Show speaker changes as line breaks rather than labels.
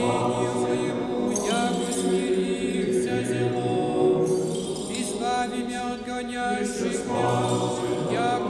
спасінню своєму, яко смирився зело, і славі мя отгонящих, яко